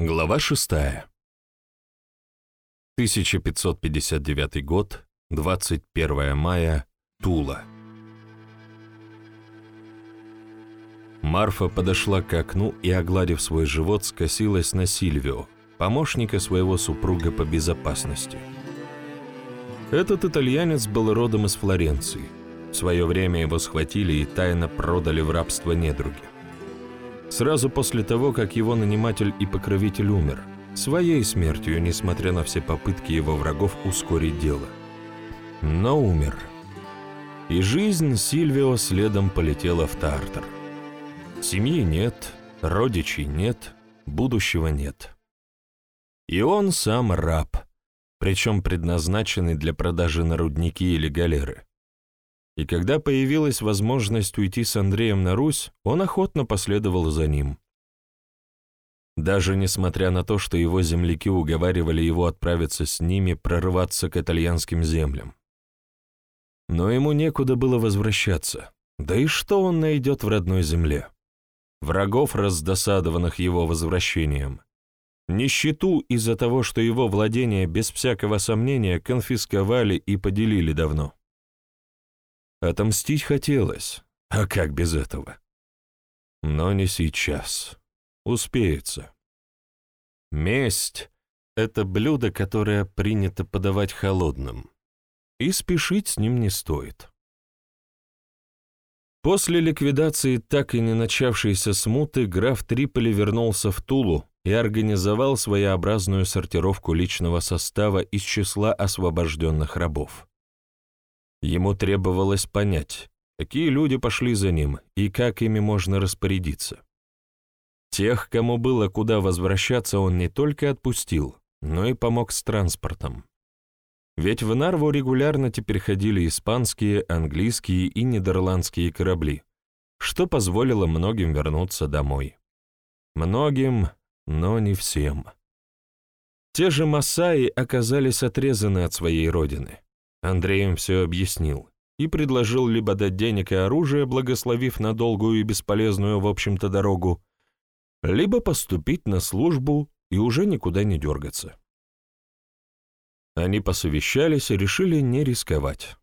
Глава 6. 1559 год, 21 мая, Тула. Марфа подошла к окну и, огладив свой живот, скосилась на Сильвио, помощника своего супруга по безопасности. Этот итальянец был родом из Флоренции. В свое время его схватили и тайно продали в рабство недруги сразу после того, как его наниматель и покровитель умер, своей смертью, несмотря на все попытки его врагов ускорить дело. Но умер. И жизнь Сильвио следом полетела в Тартар. Семьи нет, родичей нет, будущего нет. И он сам раб, причем предназначенный для продажи на рудники или галеры. И когда появилась возможность уйти с Андреем на Русь, он охотно последовал за ним. Даже несмотря на то, что его земляки уговаривали его отправиться с ними прорываться к итальянским землям. Но ему некуда было возвращаться. Да и что он найдет в родной земле? Врагов, раздосадованных его возвращением. Нищету из-за того, что его владения без всякого сомнения конфисковали и поделили давно. Отомстить хотелось, а как без этого? Но не сейчас. Успеется. Месть — это блюдо, которое принято подавать холодным, и спешить с ним не стоит. После ликвидации так и не начавшейся смуты граф Триполи вернулся в Тулу и организовал своеобразную сортировку личного состава из числа освобожденных рабов. Ему требовалось понять, какие люди пошли за ним и как ими можно распорядиться. Тех, кому было куда возвращаться, он не только отпустил, но и помог с транспортом. Ведь в Нарву регулярно теперь ходили испанские, английские и нидерландские корабли, что позволило многим вернуться домой. Многим, но не всем. Те же Масаи оказались отрезаны от своей родины. Андрей им все объяснил и предложил либо дать денег и оружие, благословив на долгую и бесполезную, в общем-то, дорогу, либо поступить на службу и уже никуда не дергаться. Они посовещались и решили не рисковать.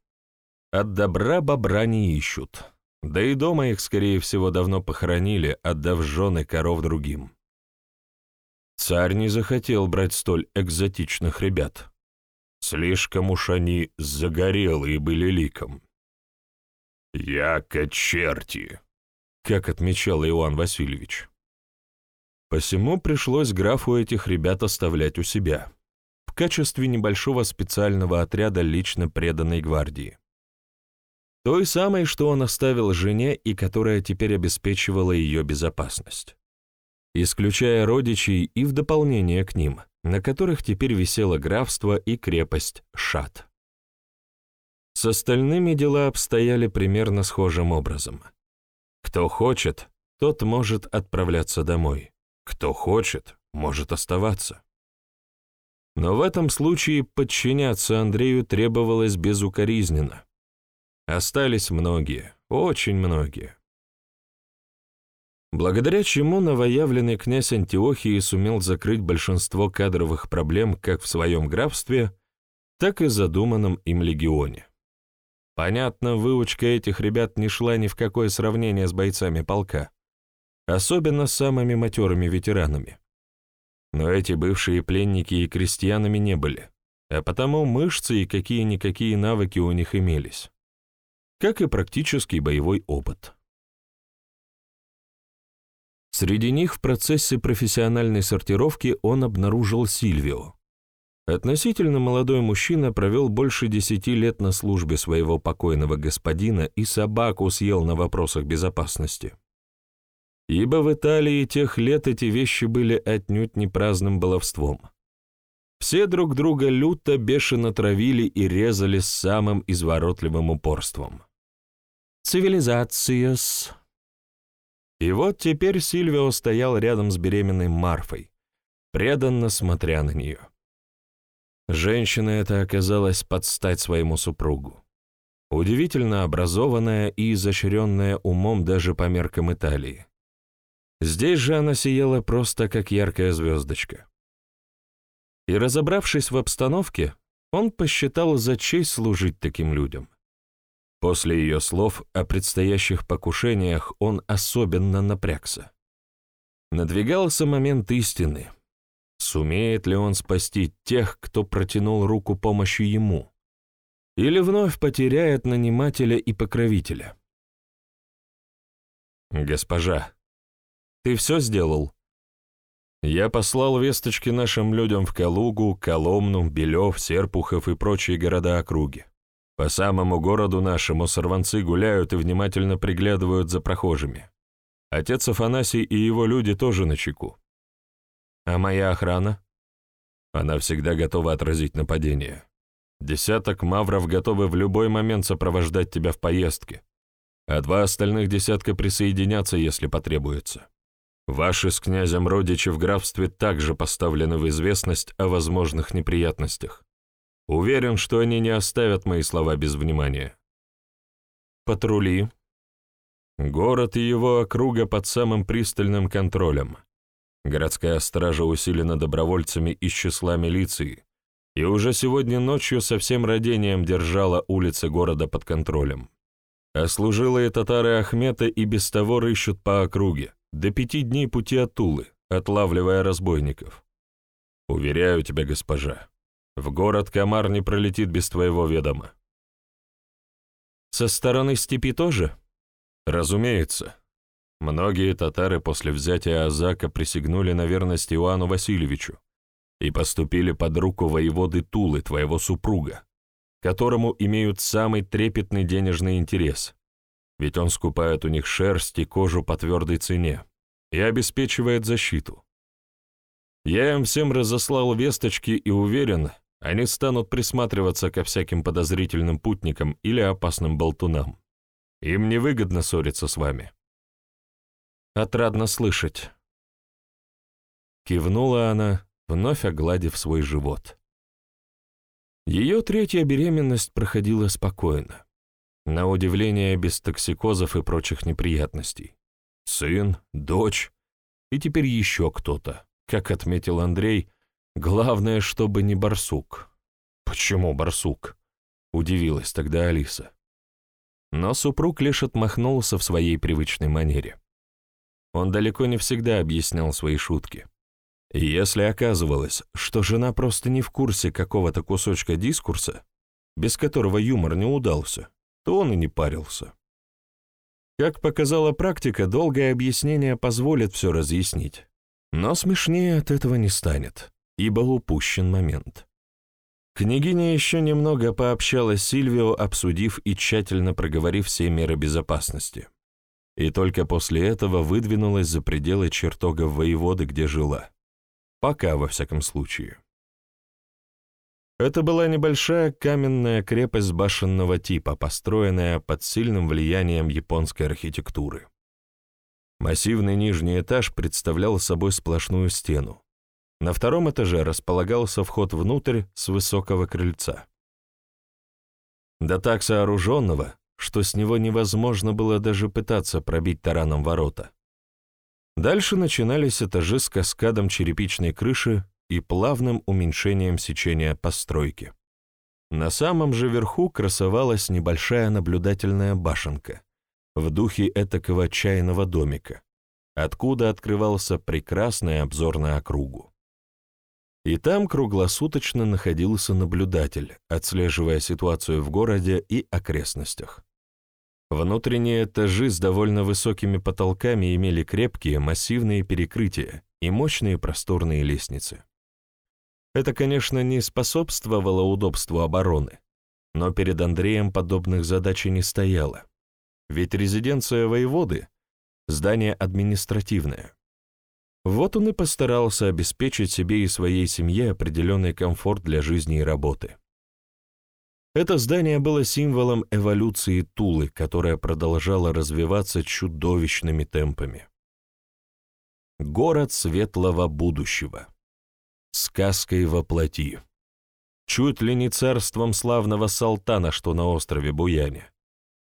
От добра бобра не ищут, да и дома их, скорее всего, давно похоронили, отдав жены коров другим. Царь не захотел брать столь экзотичных ребят, Слишком уж они загорелые были ликом. «Яко черти», как отмечал Иоанн Васильевич. Посему пришлось графу этих ребят оставлять у себя, в качестве небольшого специального отряда лично преданной гвардии. Той самой, что он оставил жене и которая теперь обеспечивала ее безопасность. Исключая родичей и в дополнение к ним – на которых теперь висело графство и крепость Шат. С остальными дела обстояли примерно схожим образом. Кто хочет, тот может отправляться домой. Кто хочет, может оставаться. Но в этом случае подчиняться Андрею требовалось безукоризненно. Остались многие, очень многие благодаря чему новоявленный князь Антиохии сумел закрыть большинство кадровых проблем как в своем графстве, так и задуманном им легионе. Понятно, выучка этих ребят не шла ни в какое сравнение с бойцами полка, особенно с самыми матерыми ветеранами. Но эти бывшие пленники и крестьянами не были, а потому мышцы и какие-никакие навыки у них имелись, как и практический боевой опыт. Среди них в процессе профессиональной сортировки он обнаружил Сильвио. Относительно молодой мужчина провел больше десяти лет на службе своего покойного господина и собаку съел на вопросах безопасности. Ибо в Италии тех лет эти вещи были отнюдь не праздным баловством. Все друг друга люто, бешено травили и резали с самым изворотливым упорством. «Цивилизация-с», и вот теперь Сильвио стоял рядом с беременной Марфой, преданно смотря на нее. Женщина эта оказалась под стать своему супругу. Удивительно образованная и изощренная умом даже по меркам Италии. Здесь же она сияла просто как яркая звездочка. И разобравшись в обстановке, он посчитал за честь служить таким людям. После ее слов о предстоящих покушениях он особенно напрягся. Надвигался момент истины. Сумеет ли он спасти тех, кто протянул руку помощи ему? Или вновь потеряет нанимателя и покровителя? «Госпожа, ты все сделал?» Я послал весточки нашим людям в Калугу, Коломну, Белев, Серпухов и прочие города округи. По самому городу нашему сорванцы гуляют и внимательно приглядывают за прохожими. Отец Афанасий и его люди тоже на чеку. А моя охрана? Она всегда готова отразить нападение. Десяток мавров готовы в любой момент сопровождать тебя в поездке, а два остальных десятка присоединятся, если потребуется. Ваши с князем родичи в графстве также поставлены в известность о возможных неприятностях. Уверен, что они не оставят мои слова без внимания. Патрули. Город и его округа под самым пристальным контролем. Городская стража усилена добровольцами из числа милиции, и уже сегодня ночью со всем родением держала улицы города под контролем. А служилые татары Ахмета и без того рыщут по округе, до пяти дней пути от Тулы, отлавливая разбойников. Уверяю тебя, госпожа, в город комар не пролетит без твоего ведома. Со стороны степи тоже? Разумеется. Многие татары после взятия Азака присягнули на верность Иоанну Васильевичу и поступили под руку воеводы Тулы, твоего супруга, которому имеют самый трепетный денежный интерес, ведь он скупает у них шерсть и кожу по твердой цене и обеспечивает защиту. Я им всем разослал весточки и уверен, они станут присматриваться ко всяким подозрительным путникам или опасным болтунам. Им невыгодно ссориться с вами. Отрадно слышать. Кивнула она, вновь огладив свой живот. Ее третья беременность проходила спокойно. На удивление, без токсикозов и прочих неприятностей. Сын, дочь и теперь еще кто-то. Как отметил Андрей, главное, чтобы не барсук. Почему барсук? Удивилась тогда Алиса. Но супруг лишь отмахнулся в своей привычной манере. Он далеко не всегда объяснял свои шутки. И если оказывалось, что жена просто не в курсе какого-то кусочка дискурса, без которого юмор не удался, то он и не парился. Как показала практика, долгое объяснение позволит все разъяснить. Но смешнее от этого не станет, ибо упущен момент. Княгиня еще немного пообщалась с Сильвио, обсудив и тщательно проговорив все меры безопасности. И только после этого выдвинулась за пределы чертогов воеводы, где жила. Пока, во всяком случае. Это была небольшая каменная крепость башенного типа, построенная под сильным влиянием японской архитектуры. Массивный нижний этаж представлял собой сплошную стену. На втором этаже располагался вход внутрь с высокого крыльца. Да так сооруженного, что с него невозможно было даже пытаться пробить тараном ворота. Дальше начинались этажи с каскадом черепичной крыши и плавным уменьшением сечения постройки. На самом же верху красовалась небольшая наблюдательная башенка в духе этакого чайного домика, откуда открывался прекрасный обзор на округу. И там круглосуточно находился наблюдатель, отслеживая ситуацию в городе и окрестностях. Внутренние этажи с довольно высокими потолками имели крепкие массивные перекрытия и мощные просторные лестницы. Это, конечно, не способствовало удобству обороны, но перед Андреем подобных задач и не стояло. Ведь резиденция воеводы — здание административное. Вот он и постарался обеспечить себе и своей семье определенный комфорт для жизни и работы. Это здание было символом эволюции Тулы, которая продолжала развиваться чудовищными темпами. Город светлого будущего сказкой во плоти. Чуть ли не царством славного Салтана, что на острове Буяне.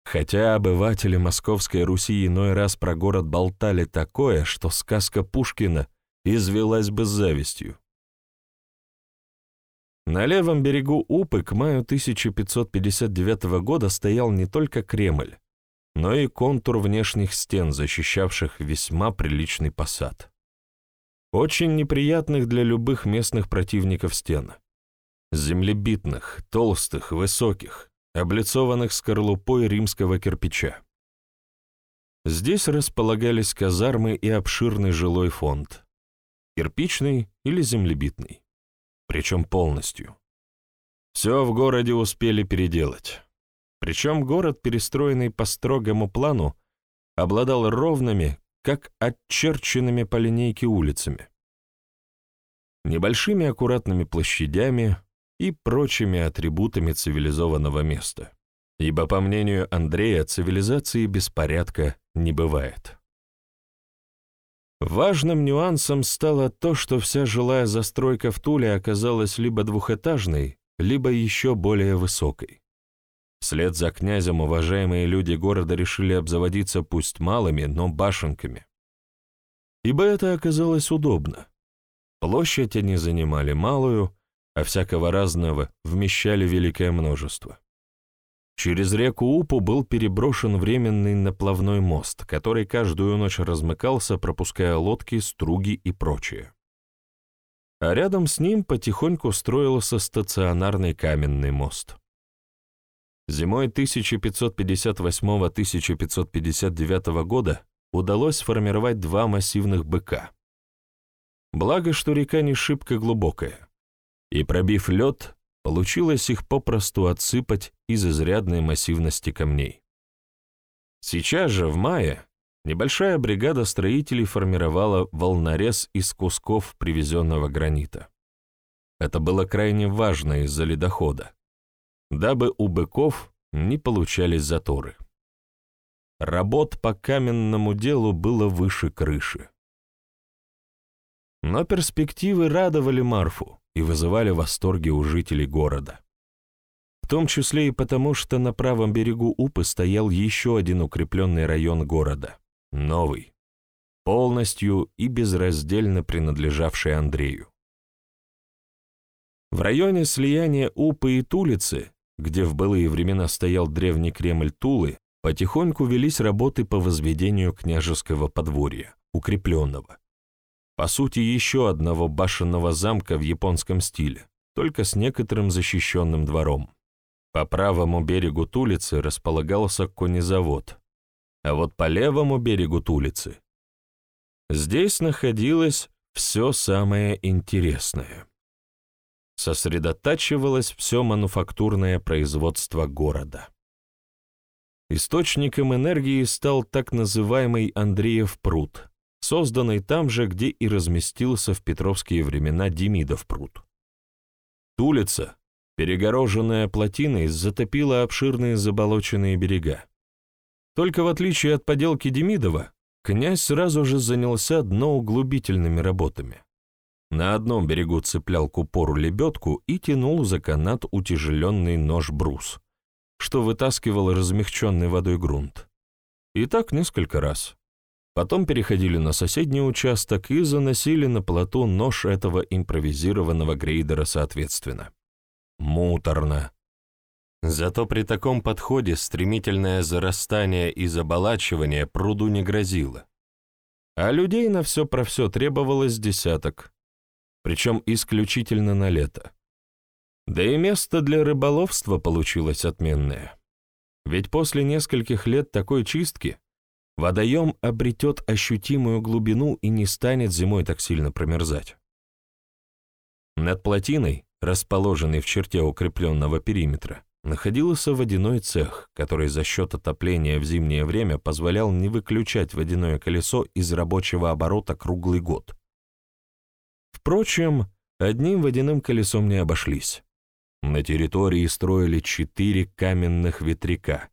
Хотя обыватели Московской Руси иной раз про город болтали такое, что сказка Пушкина извелась бы завистью. На левом берегу Упы к маю 1559 года стоял не только Кремль, но и контур внешних стен, защищавших весьма приличный посад. Очень неприятных для любых местных противников стен. Землебитных, толстых, высоких, облицованных скорлупой римского кирпича. Здесь располагались казармы и обширный жилой фонд. Кирпичный или землебитный. Причем полностью. Все в городе успели переделать. Причем город, перестроенный по строгому плану, обладал ровными, как отчерченными по линейке улицами, небольшими аккуратными площадями и прочими атрибутами цивилизованного места. Ибо, по мнению Андрея, цивилизации беспорядка не бывает. Важным нюансом стало то, что вся жилая застройка в Туле оказалась либо двухэтажной, либо еще более высокой. Вслед за князем уважаемые люди города решили обзаводиться пусть малыми, но башенками. Ибо это оказалось удобно. Площадь они занимали малую, а всякого разного вмещали великое множество. Через реку Упу был переброшен временный наплавной мост, который каждую ночь размыкался, пропуская лодки, струги и прочее. А рядом с ним потихоньку строился стационарный каменный мост. Зимой 1558-1559 года удалось сформировать два массивных быка. Благо, что река не шибко глубокая, и, пробив лед, получилось их попросту отсыпать из изрядной массивности камней. Сейчас же, в мае, небольшая бригада строителей формировала волнорез из кусков привезенного гранита. Это было крайне важно из-за ледохода дабы у быков не получались заторы. Работ по каменному делу было выше крыши. Но перспективы радовали Марфу и вызывали восторги у жителей города. В том числе и потому, что на правом берегу Упы стоял еще один укрепленный район города, новый, полностью и безраздельно принадлежавший Андрею. В районе слияния Упы и Тулицы где в былые времена стоял древний Кремль Тулы, потихоньку велись работы по возведению княжеского подворья, укрепленного. По сути, еще одного башенного замка в японском стиле, только с некоторым защищенным двором. По правому берегу Тулицы располагался конезавод, а вот по левому берегу Тулицы здесь находилось все самое интересное сосредотачивалось все мануфактурное производство города. Источником энергии стал так называемый Андреев пруд, созданный там же, где и разместился в петровские времена Демидов пруд. Улица, перегороженная плотиной, затопила обширные заболоченные берега. Только в отличие от поделки Демидова, князь сразу же занялся дноуглубительными работами. На одном берегу цеплял к упору лебедку и тянул за канат утяжеленный нож-брус, что вытаскивал размягченный водой грунт. И так несколько раз. Потом переходили на соседний участок и заносили на плоту нож этого импровизированного грейдера соответственно. Муторно. Зато при таком подходе стремительное зарастание и заболачивание пруду не грозило. А людей на все про все требовалось десяток, причем исключительно на лето. Да и место для рыболовства получилось отменное. Ведь после нескольких лет такой чистки водоем обретет ощутимую глубину и не станет зимой так сильно промерзать. Над плотиной, расположенной в черте укрепленного периметра, находился водяной цех, который за счет отопления в зимнее время позволял не выключать водяное колесо из рабочего оборота круглый год. Впрочем, одним водяным колесом не обошлись. На территории строили четыре каменных ветряка,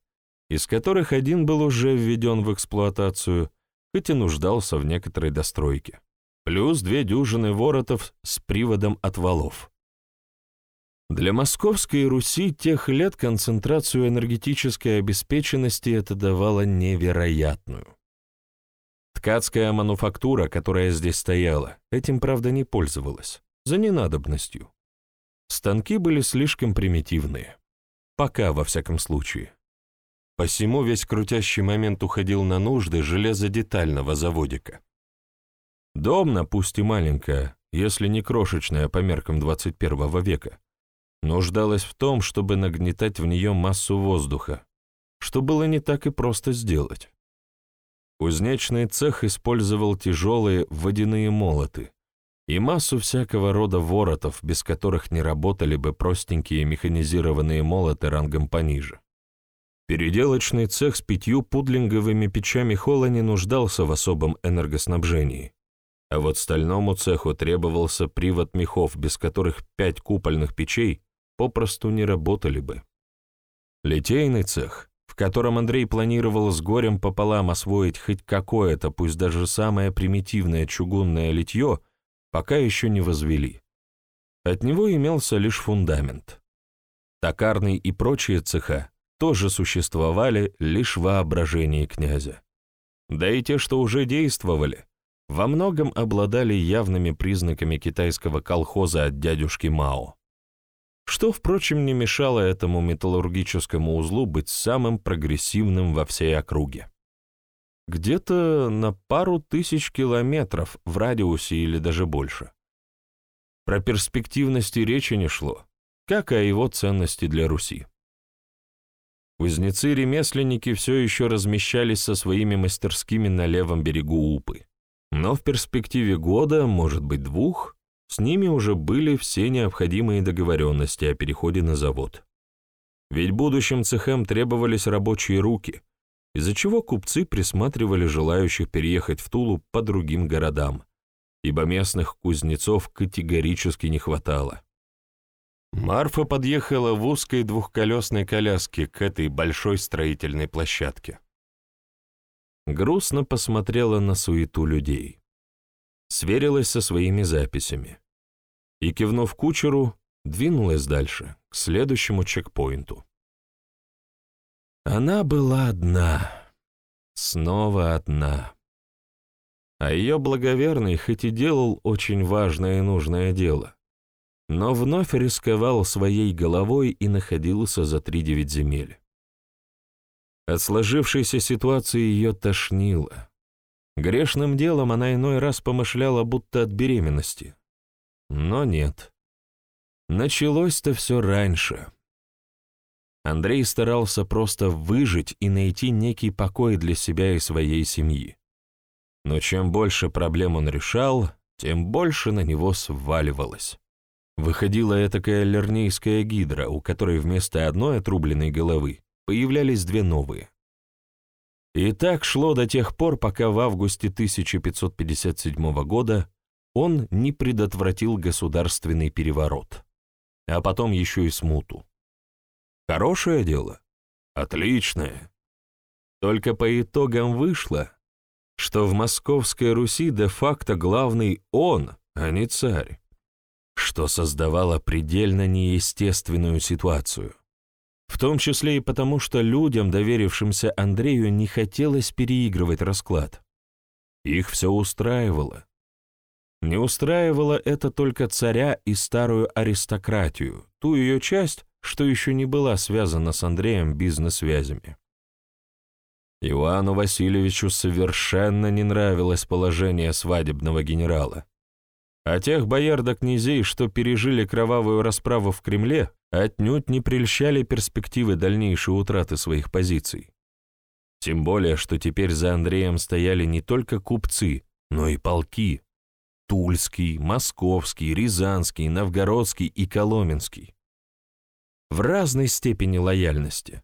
из которых один был уже введен в эксплуатацию, хоть и нуждался в некоторой достройке, плюс две дюжины воротов с приводом от валов. Для Московской Руси тех лет концентрацию энергетической обеспеченности это давало невероятную. Ткацкая мануфактура, которая здесь стояла, этим, правда, не пользовалась, за ненадобностью. Станки были слишком примитивные. Пока, во всяком случае. Посему весь крутящий момент уходил на нужды железодетального заводика. Домна, пусть и маленькая, если не крошечная по меркам 21 века, нуждалась в том, чтобы нагнетать в нее массу воздуха, что было не так и просто сделать. Кузнечный цех использовал тяжелые водяные молоты и массу всякого рода воротов, без которых не работали бы простенькие механизированные молоты рангом пониже. Переделочный цех с пятью пудлинговыми печами холла не нуждался в особом энергоснабжении, а вот стальному цеху требовался привод мехов, без которых пять купольных печей попросту не работали бы. Литейный цех, в котором Андрей планировал с горем пополам освоить хоть какое-то, пусть даже самое примитивное чугунное литье, пока еще не возвели. От него имелся лишь фундамент. Токарный и прочие цеха тоже существовали лишь в воображении князя. Да и те, что уже действовали, во многом обладали явными признаками китайского колхоза от дядюшки Мао что, впрочем, не мешало этому металлургическому узлу быть самым прогрессивным во всей округе. Где-то на пару тысяч километров в радиусе или даже больше. Про перспективности речи не шло, как и о его ценности для Руси. Кузнецы-ремесленники все еще размещались со своими мастерскими на левом берегу Упы. Но в перспективе года, может быть, двух, с ними уже были все необходимые договоренности о переходе на завод. Ведь будущим цехам требовались рабочие руки, из-за чего купцы присматривали желающих переехать в Тулу по другим городам, ибо местных кузнецов категорически не хватало. Марфа подъехала в узкой двухколесной коляске к этой большой строительной площадке. Грустно посмотрела на суету людей сверилась со своими записями и, кивнув кучеру, двинулась дальше, к следующему чекпоинту. Она была одна, снова одна. А ее благоверный хоть и делал очень важное и нужное дело, но вновь рисковал своей головой и находился за три девять земель. От сложившейся ситуации ее тошнило. Грешным делом она иной раз помышляла, будто от беременности. Но нет. Началось-то все раньше. Андрей старался просто выжить и найти некий покой для себя и своей семьи. Но чем больше проблем он решал, тем больше на него сваливалось. Выходила этакая лернейская гидра, у которой вместо одной отрубленной головы появлялись две новые. И так шло до тех пор, пока в августе 1557 года он не предотвратил государственный переворот, а потом еще и смуту. Хорошее дело? Отличное. Только по итогам вышло, что в Московской Руси де-факто главный он, а не царь, что создавало предельно неестественную ситуацию. В том числе и потому, что людям, доверившимся Андрею, не хотелось переигрывать расклад. Их все устраивало. Не устраивало это только царя и старую аристократию, ту ее часть, что еще не была связана с Андреем бизнес-связями. Иоанну Васильевичу совершенно не нравилось положение свадебного генерала. А тех бояр да князей, что пережили кровавую расправу в Кремле, отнюдь не прельщали перспективы дальнейшей утраты своих позиций. Тем более, что теперь за Андреем стояли не только купцы, но и полки. Тульский, Московский, Рязанский, Новгородский и Коломенский. В разной степени лояльности.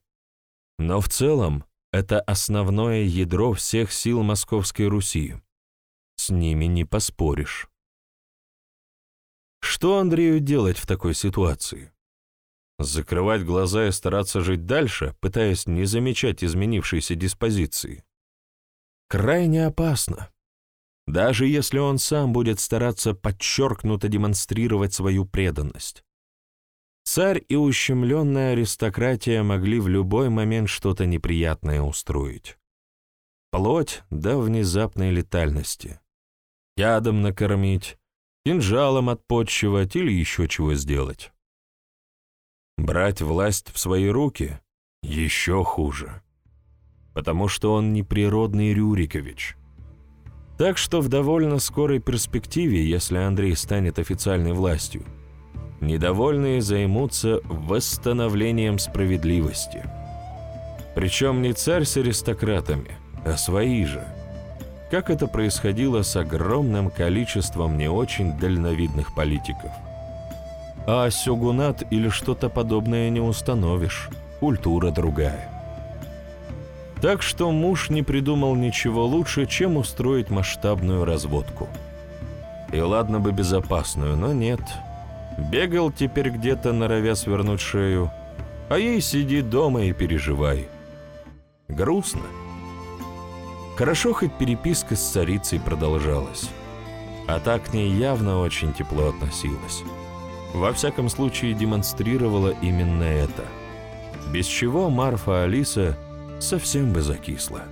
Но в целом это основное ядро всех сил Московской Руси. С ними не поспоришь. Что Андрею делать в такой ситуации? Закрывать глаза и стараться жить дальше, пытаясь не замечать изменившейся диспозиции. Крайне опасно. Даже если он сам будет стараться подчеркнуто демонстрировать свою преданность. Царь и ущемленная аристократия могли в любой момент что-то неприятное устроить. Плоть до внезапной летальности. Ядом накормить, кинжалом отпотчевать или еще чего сделать. Брать власть в свои руки — еще хуже. Потому что он не природный Рюрикович. Так что в довольно скорой перспективе, если Андрей станет официальной властью, недовольные займутся восстановлением справедливости. Причем не царь с аристократами, а свои же. Как это происходило с огромным количеством не очень дальновидных политиков. А сёгунат или что-то подобное не установишь, культура другая. Так что муж не придумал ничего лучше, чем устроить масштабную разводку. И ладно бы безопасную, но нет. Бегал теперь где-то, норовя свернуть шею, а ей сиди дома и переживай. Грустно. Хорошо, хоть переписка с царицей продолжалась. А так к ней явно очень тепло относилась. Во всяком случае, демонстрировала именно это. Без чего Марфа Алиса совсем бы закисла.